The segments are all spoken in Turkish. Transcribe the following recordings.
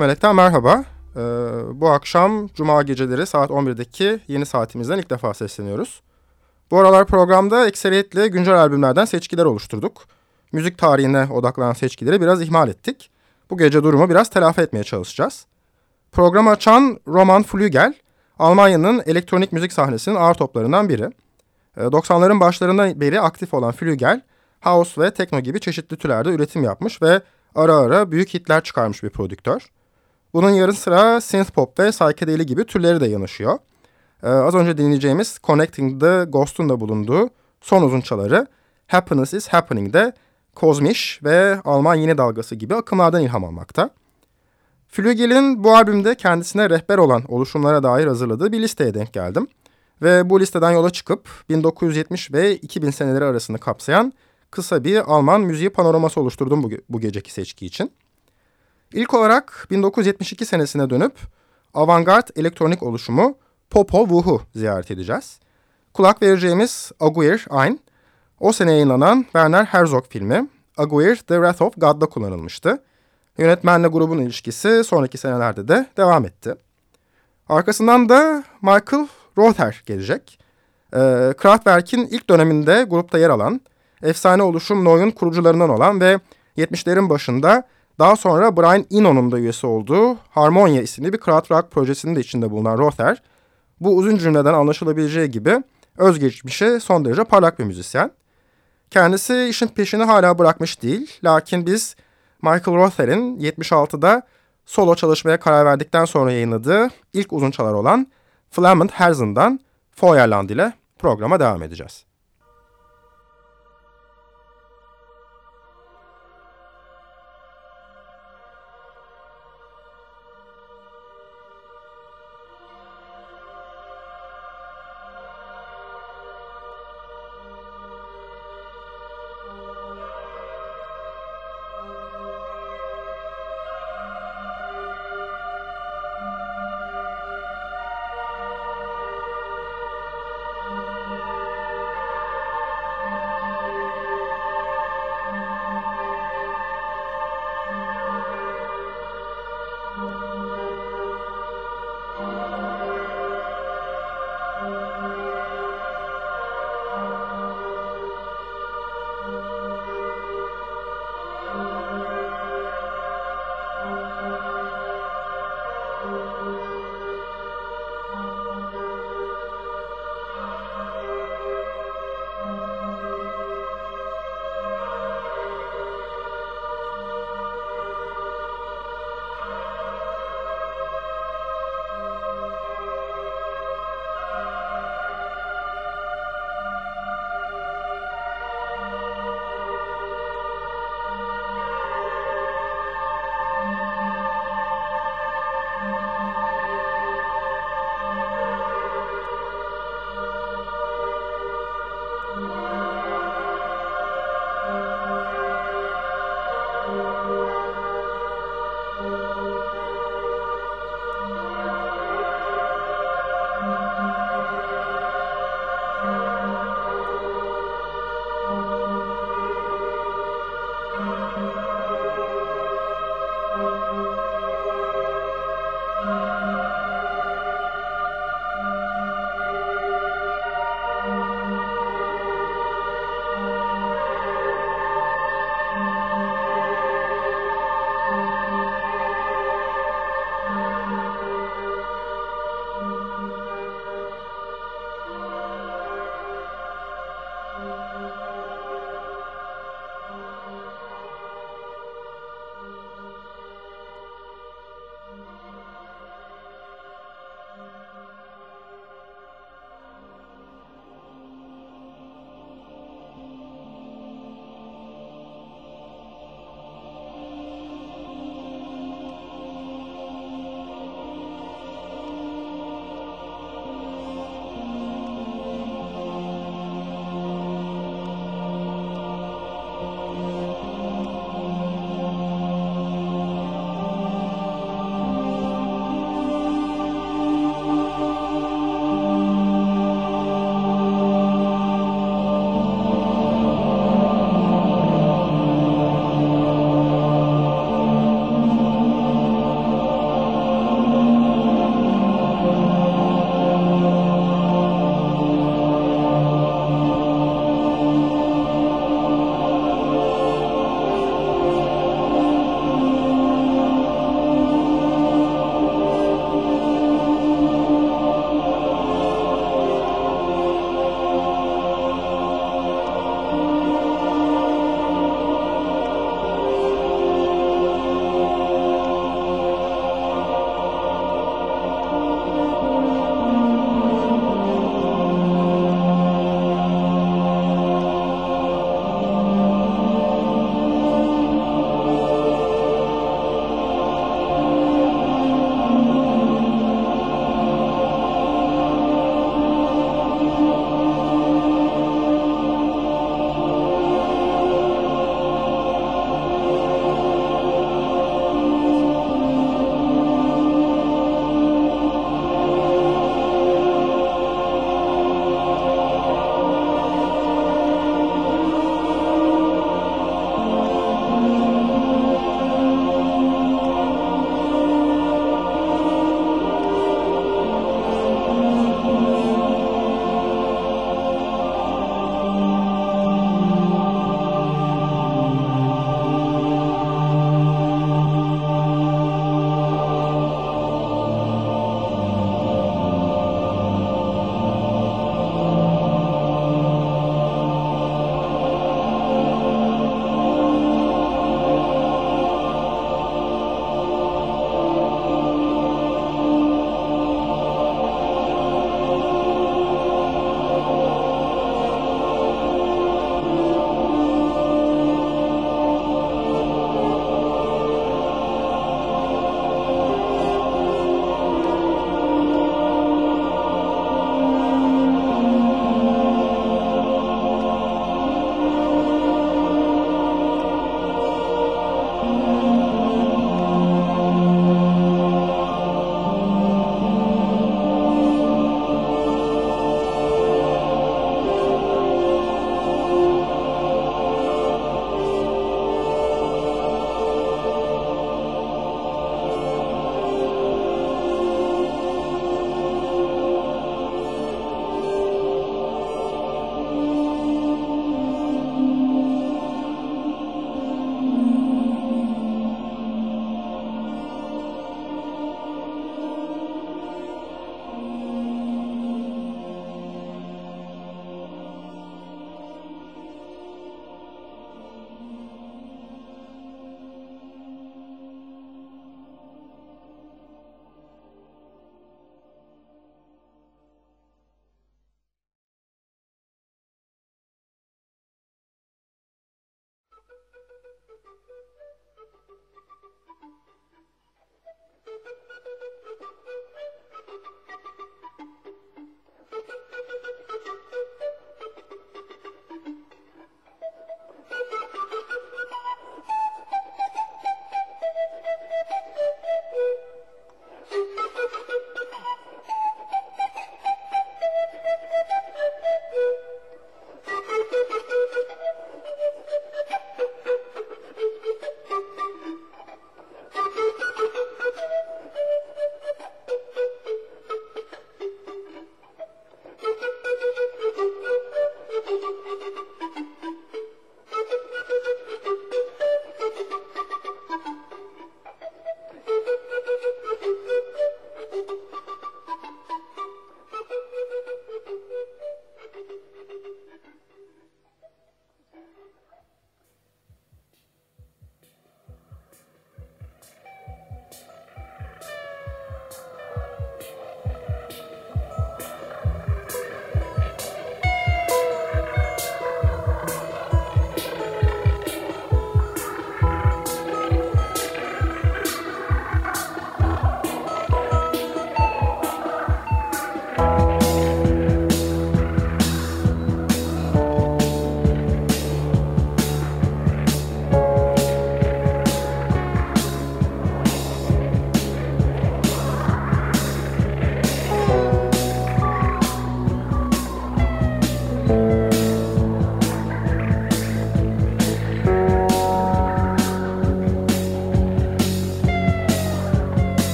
13 Melek'ten merhaba. Ee, bu akşam Cuma geceleri saat 11'deki yeni saatimizden ilk defa sesleniyoruz. Bu aralar programda ekseriyetle güncel albümlerden seçkiler oluşturduk. Müzik tarihine odaklanan seçkileri biraz ihmal ettik. Bu gece durumu biraz telafi etmeye çalışacağız. Programı açan Roman Flügel, Almanya'nın elektronik müzik sahnesinin ağır toplarından biri. 90'ların ee, başlarından beri aktif olan Flügel, house ve tekno gibi çeşitli türlerde üretim yapmış ve ara ara büyük hitler çıkarmış bir prodüktör. Bunun yarı sıra synthpop ve psychedeli gibi türleri de yanışıyor. Ee, az önce dinleyeceğimiz Connecting the Ghost'un da bulunduğu son uzunçaları Happiness is Happening'de Kozmiş ve Alman yeni dalgası gibi akımlardan ilham almakta. Flügel'in bu albümde kendisine rehber olan oluşumlara dair hazırladığı bir listeye denk geldim. Ve bu listeden yola çıkıp 1970 ve 2000 seneleri arasını kapsayan kısa bir Alman müziği panoraması oluşturdum bu, bu geceki seçki için. İlk olarak 1972 senesine dönüp avantgard elektronik oluşumu Popo Wuhu ziyaret edeceğiz. Kulak vereceğimiz Aguirre Ein, o sene yayınlanan Werner Herzog filmi Aguirre The Wrath of God'da kullanılmıştı. Yönetmenle grubun ilişkisi sonraki senelerde de devam etti. Arkasından da Michael Rother gelecek. E, Kraftwerk'in ilk döneminde grupta yer alan, efsane oluşum Noy'un kurucularından olan ve 70'lerin başında daha sonra Brian Eno'nun da üyesi olduğu Harmonia isimli bir Krautrock projesinin de içinde bulunan Rother, bu uzun cümleden anlaşılabileceği gibi özgeçmişe son derece parlak bir müzisyen. Kendisi işin peşini hala bırakmış değil. Lakin biz Michael Rother'in 76'da solo çalışmaya karar verdikten sonra yayınladığı ilk uzun çalar olan Flamant Herzen'dan Feuerland ile programa devam edeceğiz.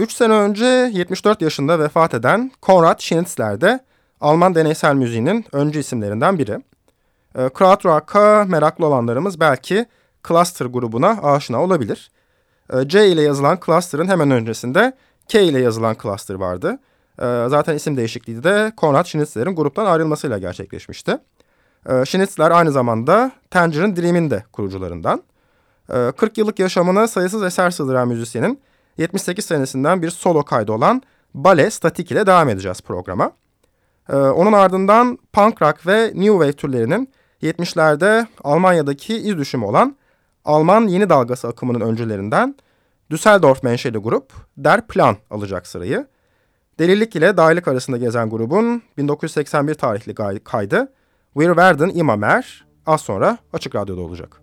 3 sene önce 74 yaşında vefat eden Konrad Schnitzler de Alman deneysel müziğinin öncü isimlerinden biri. E, Krautrock'a meraklı olanlarımız belki Cluster grubuna aşina olabilir. E, C ile yazılan Cluster'ın hemen öncesinde K ile yazılan Cluster vardı. E, zaten isim değişikliği de Konrad Schnitzler'in gruptan ayrılmasıyla gerçekleşmişti. E, Schnitzler aynı zamanda Tangerine Dream'in de kurucularından. 40 ee, yıllık yaşamına sayısız eser sığdıran müzisyenin 78 senesinden bir solo kaydı olan Bale Statik ile devam edeceğiz programa. Ee, onun ardından punk rock ve new wave türlerinin 70'lerde Almanya'daki iz düşümü olan Alman yeni dalgası akımının öncülerinden Düsseldorf menşeli grup Der Plan alacak sırayı. Delilik ile dahillik arasında gezen grubun 1981 tarihli kaydı Wir werden immer mehr az sonra Açık Radyo'da olacak.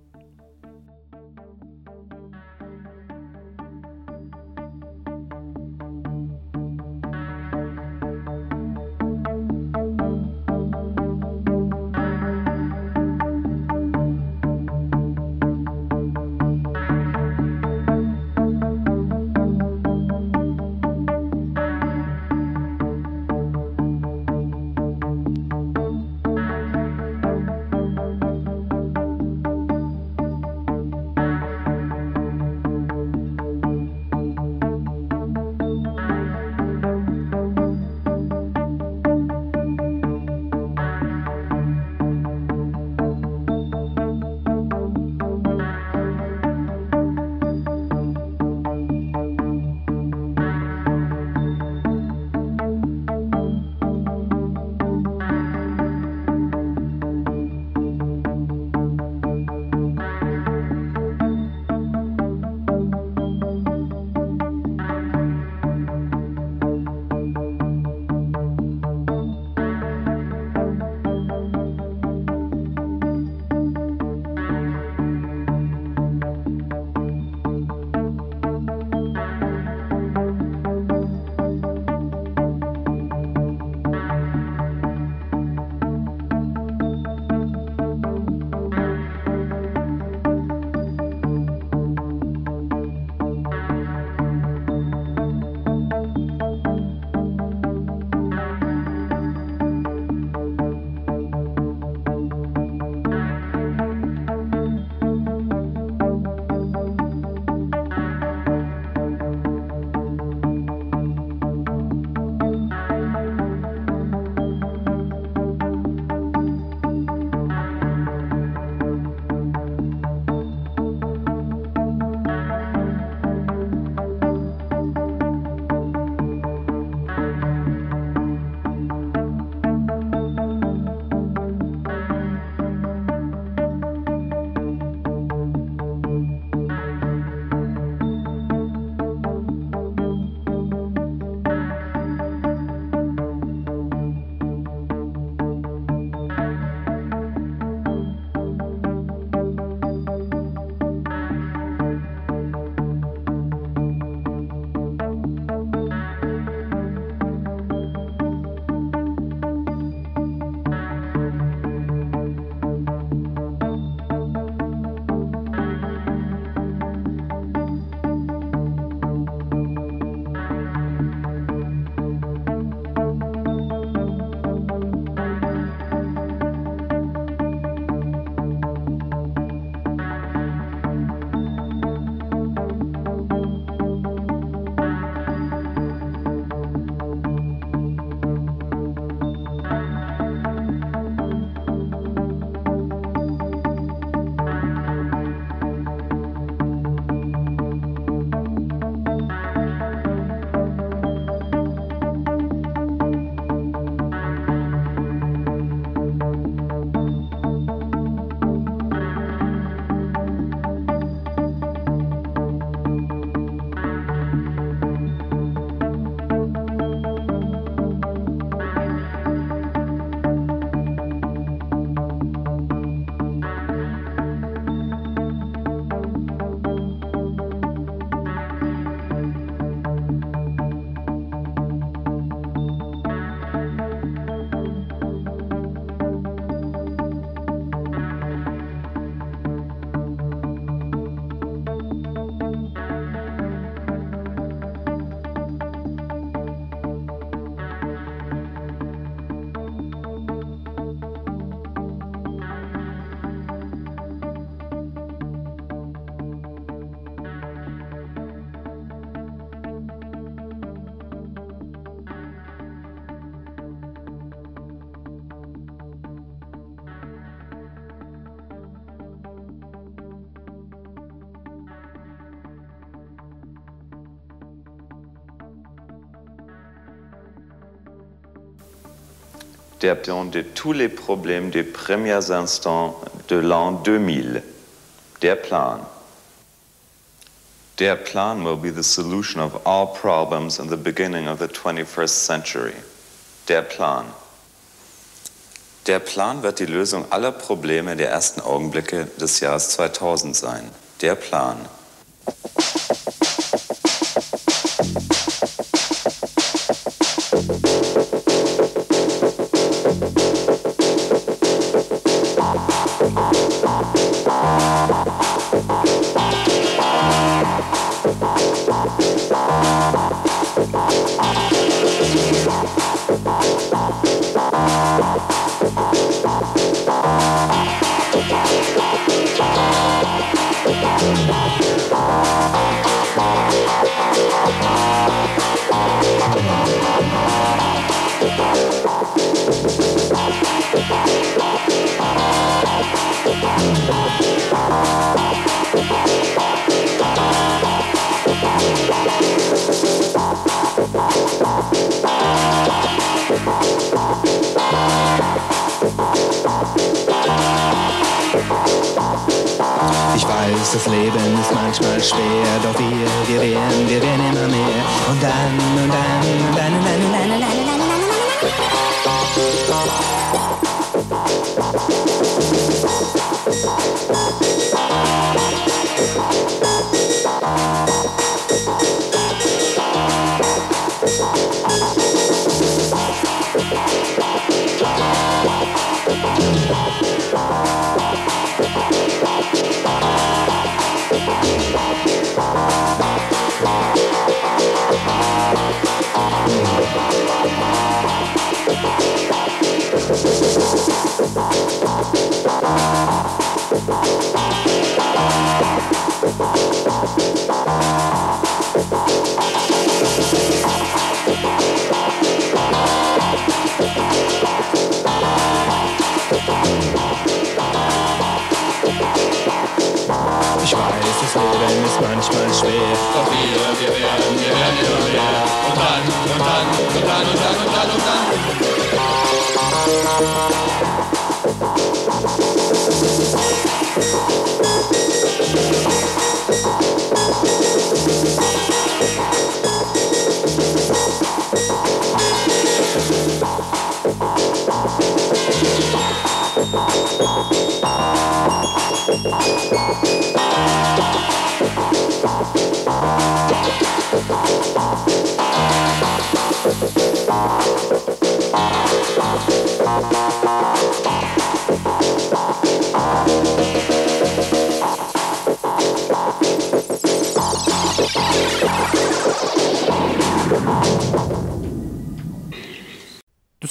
De tous les problèmes des premiers instants de l'an 2000. Der Plan. Der Plan will be the solution of all problems in the beginning of the 21st century. Der Plan. Der Plan wird die Lösung aller Probleme der ersten Augenblicke des Jahres 2000 sein. Der Plan. Das Leben ist manchmal schwer, doch wir, wir werden, wir werden immer mehr. Und dann, und dann, und dann, und dann, und dann, und dann, und dann, und dann. Leben schwer. Doch wir, wir werden, wir werden immer mehr. Und dann, und dann, und dann, und dann, und dann, und dann.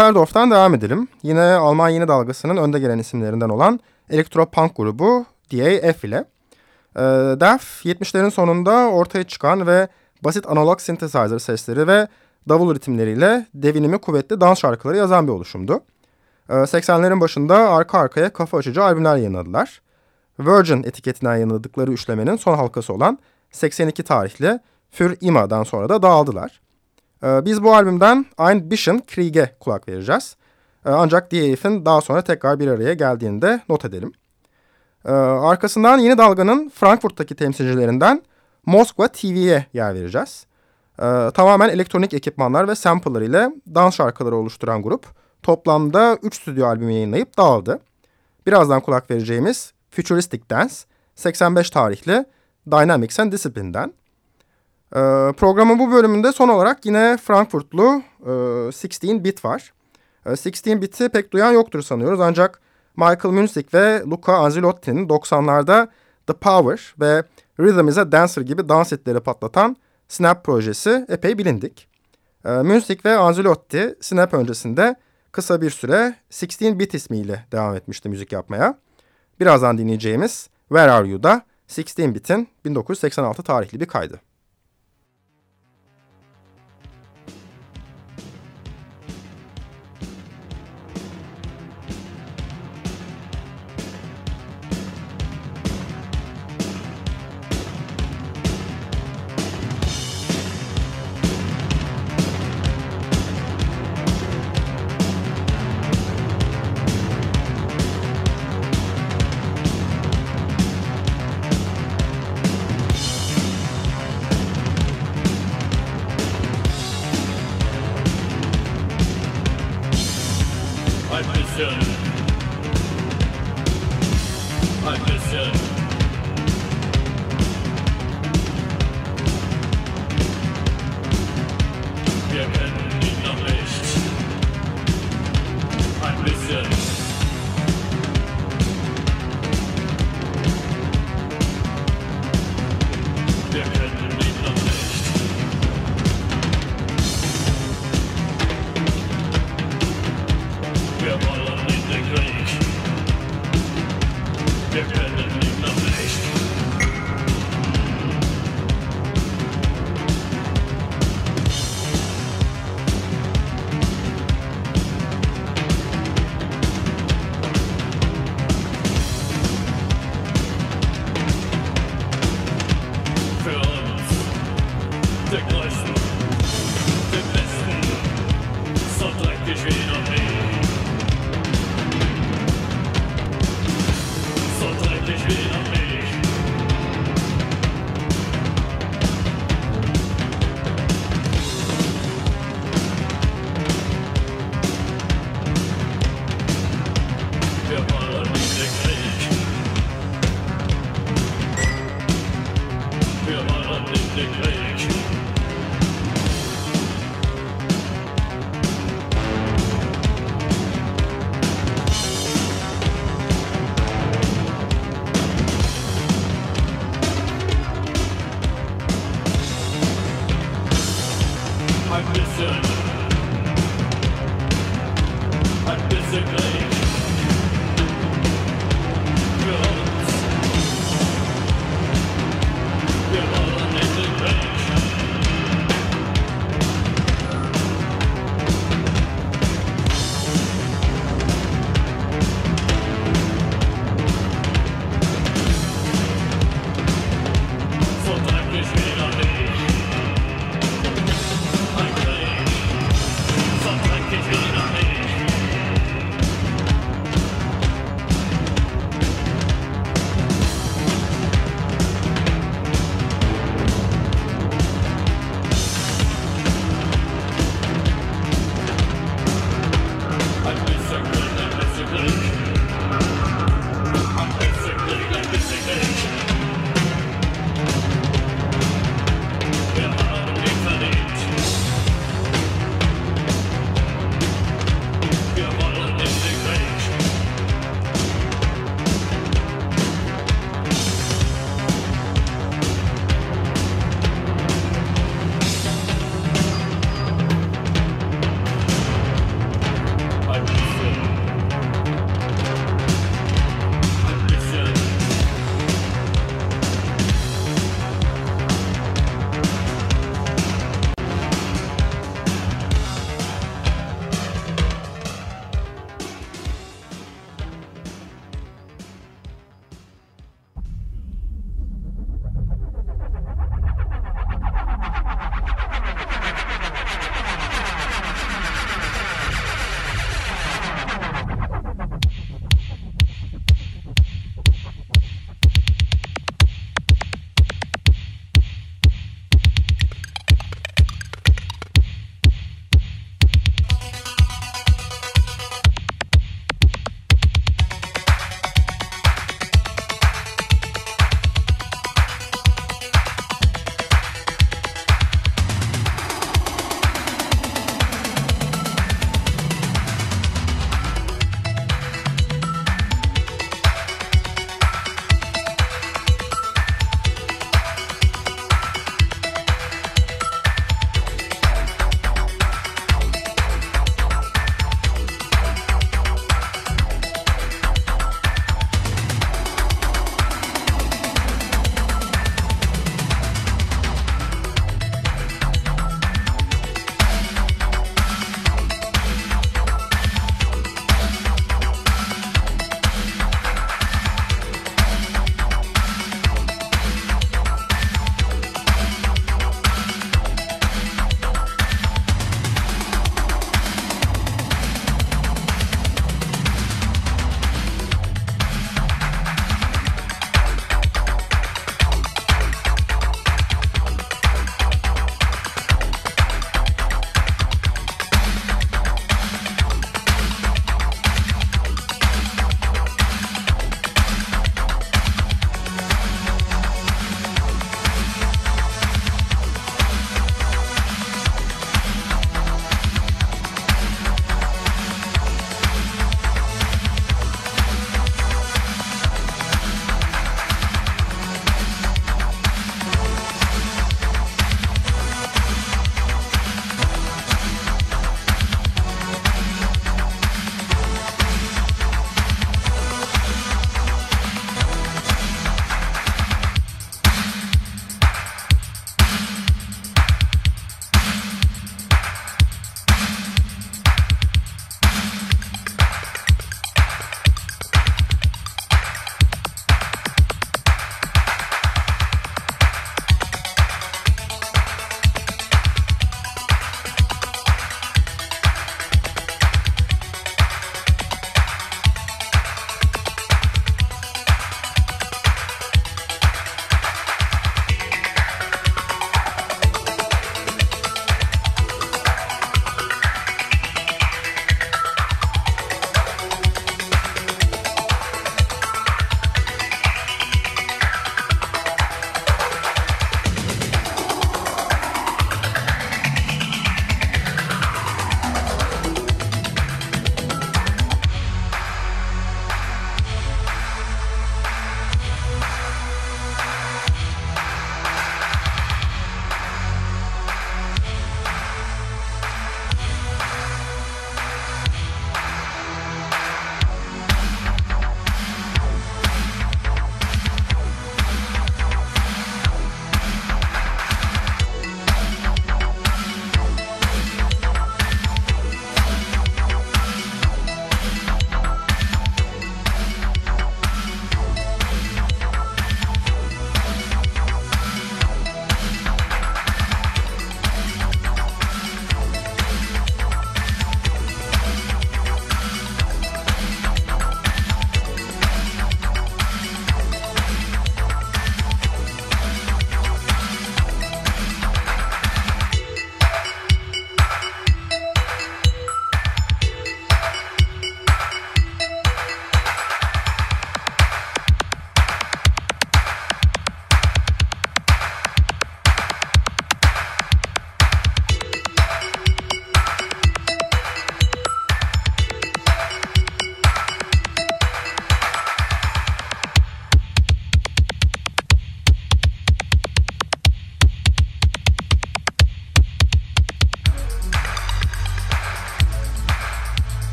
Düsseldorf'tan devam edelim. Yine Alman yeni dalgasının önde gelen isimlerinden olan elektropunk grubu DAF ile. E, DAF 70'lerin sonunda ortaya çıkan ve basit analog synthesizer sesleri ve davul ritimleriyle devinimi kuvvetli dans şarkıları yazan bir oluşumdu. E, 80'lerin başında arka arkaya kafa açıcı albümler yayınladılar. Virgin etiketinden yayınladıkları üçlemenin son halkası olan 82 tarihli Für Ima'dan sonra da dağıldılar. Ee, biz bu albümden Ein bisschen Krieg'e kulak vereceğiz. Ee, ancak DAF'in daha sonra tekrar bir araya geldiğinde not edelim. Ee, arkasından yeni dalganın Frankfurt'taki temsilcilerinden Moskva TV'ye yer vereceğiz. Tamamen elektronik ekipmanlar ve sample'lar ile dans şarkıları oluşturan grup toplamda 3 stüdyo albümü yayınlayıp dağıldı. Birazdan kulak vereceğimiz Futuristic Dance 85 tarihli Dynamics and Discipline'den. Ee, programın bu bölümünde son olarak yine Frankfurtlu e, 16 Bit var. E, 16 Bit'i pek duyan yoktur sanıyoruz ancak Michael Music ve Luca Anzilotti'nin 90'larda The Power ve Rhythm is a Dancer gibi dans etleri patlatan Snap projesi epey bilindik. E, Music ve Anzilotti Snap öncesinde kısa bir süre 16 Bit ismiyle devam etmişti müzik yapmaya. Birazdan dinleyeceğimiz Where Are You'da 16 Bit'in 1986 tarihli bir kaydı.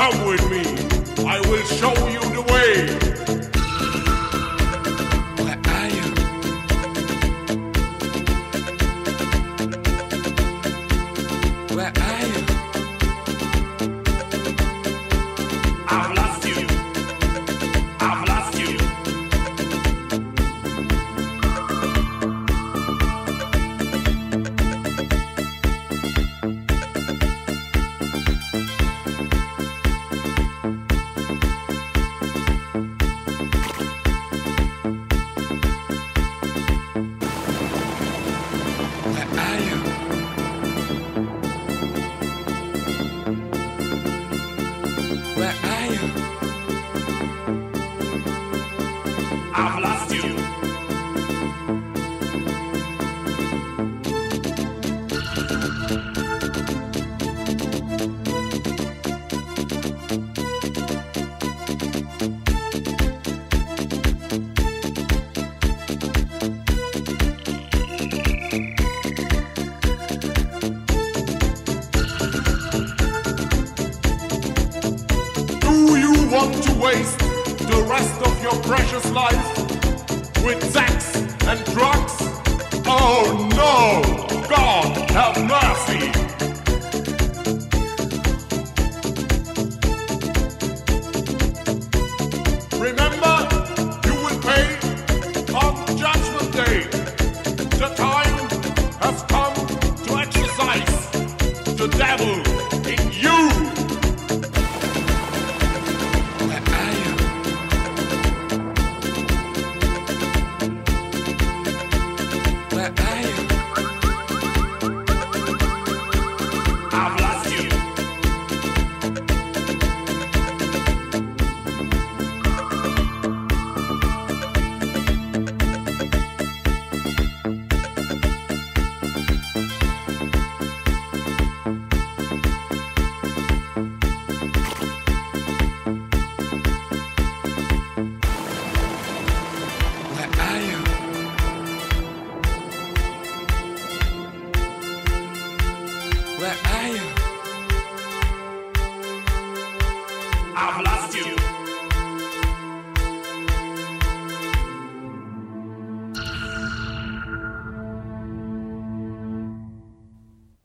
Come with me. I will show you the way.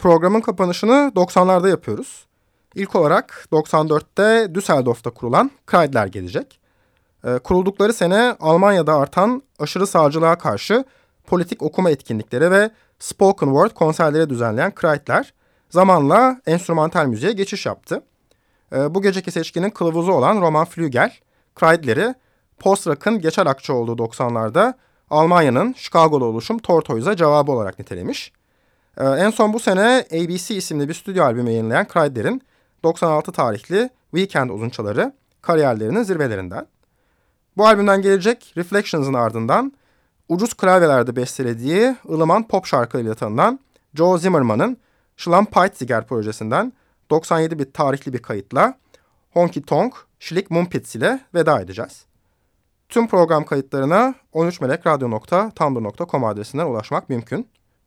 Programın kapanışını 90'larda yapıyoruz. İlk olarak 94'te Düsseldorf'ta kurulan Kreidler gelecek. E, kuruldukları sene Almanya'da artan aşırı sağcılığa karşı politik okuma etkinlikleri ve spoken word konserleri düzenleyen Kreidler zamanla enstrümantal müziğe geçiş yaptı. E, bu geceki seçkinin kılavuzu olan Roman Flügel, Kreidler'i post-rock'ın geçer akçe olduğu 90'larda Almanya'nın Chicago'da oluşum Tortoise'a cevabı olarak nitelemiş. Ee, en son bu sene ABC isimli bir stüdyo albümü yayınlayan Kryder'in 96 tarihli Weekend uzunçaları kariyerlerinin zirvelerinden. Bu albümden gelecek Reflections'ın ardından ucuz klavyelerde bestelediği ılıman pop şarkılarıyla tanınan Joe Zimmerman'ın Schlampeitziger projesinden 97 bit tarihli bir kayıtla Honky Tonk Schlick Mumpitz ile veda edeceğiz. Tüm program kayıtlarına 13melekradyo.tumblr.com adresinden ulaşmak mümkün.